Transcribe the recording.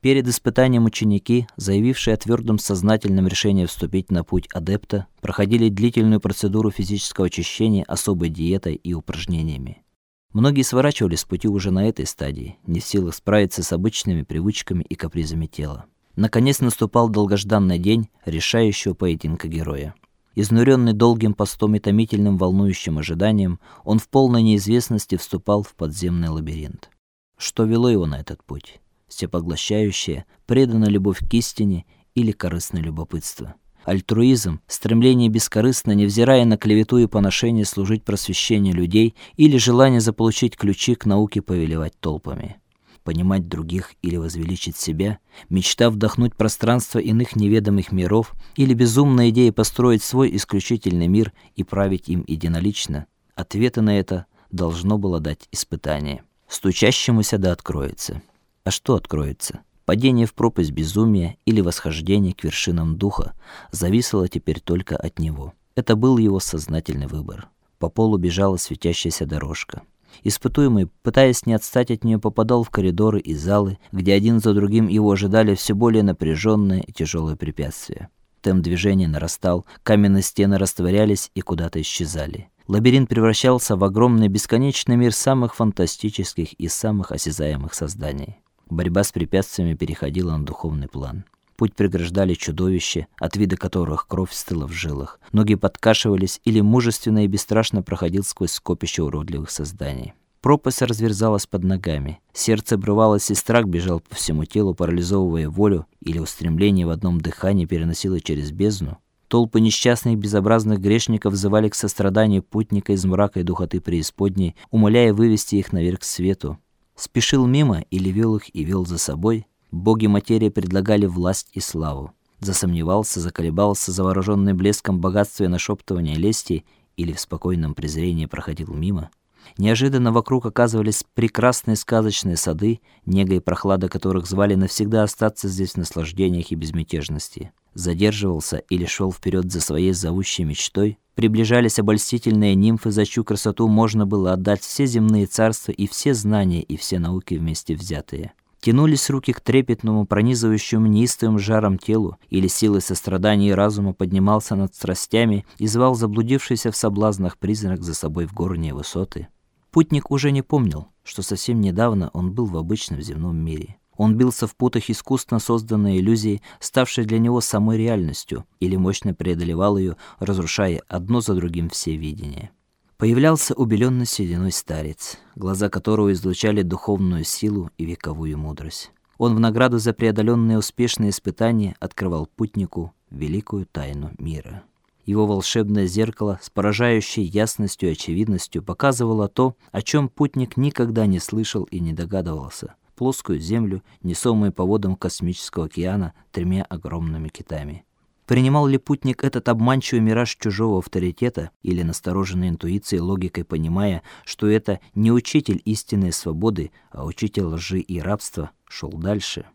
Перед испытанием ученики, заявившие о твердом сознательном решении вступить на путь адепта, проходили длительную процедуру физического очищения особой диетой и упражнениями. Многие сворачивали с пути уже на этой стадии, не в силах справиться с обычными привычками и капризами тела. Наконец наступал долгожданный день решающего поединка героя. Изнуренный долгим постом и томительным волнующим ожиданием, он в полной неизвестности вступал в подземный лабиринт. Что вело его на этот путь? Всепоглощающее, преданная любовь к истине или корыстное любопытство. Альтруизм, стремление бескорыстно, невзирая на клевету и поношение, служить просвещению людей или желание заполучить ключи к науке повелевать толпами. Понимать других или возвеличить себя, мечта вдохнуть пространство иных неведомых миров или безумная идея построить свой исключительный мир и править им единолично. Ответы на это должно было дать испытание. Стучащемуся да откроется. А что откроется? Падение в пропасть безумия или восхождение к вершинам духа зависело теперь только от него. Это был его сознательный выбор. По полу бежала светящаяся дорожка. Испытуемый, пытаясь не отстать от нее, попадал в коридоры и залы, где один за другим его ожидали все более напряженные и тяжелые препятствия. Темп движения нарастал, каменные стены растворялись и куда-то исчезали. Лабиринт превращался в огромный бесконечный мир самых фантастических и самых осязаемых созданий. Борьба с препятствиями переходила на духовный план. Путь преграждали чудовища, от вида которых кровь стыла в жилах. Ноги подкашивались или мужественно и бесстрашно проходил сквозь скопище уродливых созданий. Пропасть разверзалась под ногами. Сердце обрывалось, и страх бежал по всему телу, парализовывая волю, или устремление в одном дыхании переносило через бездну. Толпы несчастных безобразных грешников взывали к состраданию путника из мрака и духоты преисподней, умоляя вывести их наверх к свету спешил мимо или вел их и вел за собой, боги материи предлагали власть и славу. Засомневался, заколебался, завороженный блеском богатства и нашептывания лести или в спокойном презрении проходил мимо. Неожиданно вокруг оказывались прекрасные сказочные сады, нега и прохлада которых звали навсегда остаться здесь в наслаждениях и безмятежности. Задерживался или шел вперед за своей зовущей мечтой, приближались обольстительные нимфы, за чью красоту можно было отдать все земные царства и все знания и все науки вместе взятые. Тянулись руки к трепетному, пронизывающему неистовым жаром телу, или силой сострадания и разума поднимался над страстями и звал заблудившийся в соблазнах призрак за собой в горние высоты. Путник уже не помнил, что совсем недавно он был в обычном земном мире. Он бился в путах искусственно созданной иллюзии, ставшей для него самой реальностью, или мощно преодолевал ее, разрушая одно за другим все видения. Появлялся убеленный сединой старец, глаза которого излучали духовную силу и вековую мудрость. Он в награду за преодоленные успешные испытания открывал путнику великую тайну мира. Его волшебное зеркало с поражающей ясностью и очевидностью показывало то, о чем путник никогда не слышал и не догадывался: плоскую землю, несомую по водам космического океана тремя огромными китами. Принимал ли путник этот обманчивый мираж чужого авторитета или настороженной интуицией, логикой понимая, что это не учитель истинной свободы, а учитель лжи и рабства, шел дальше?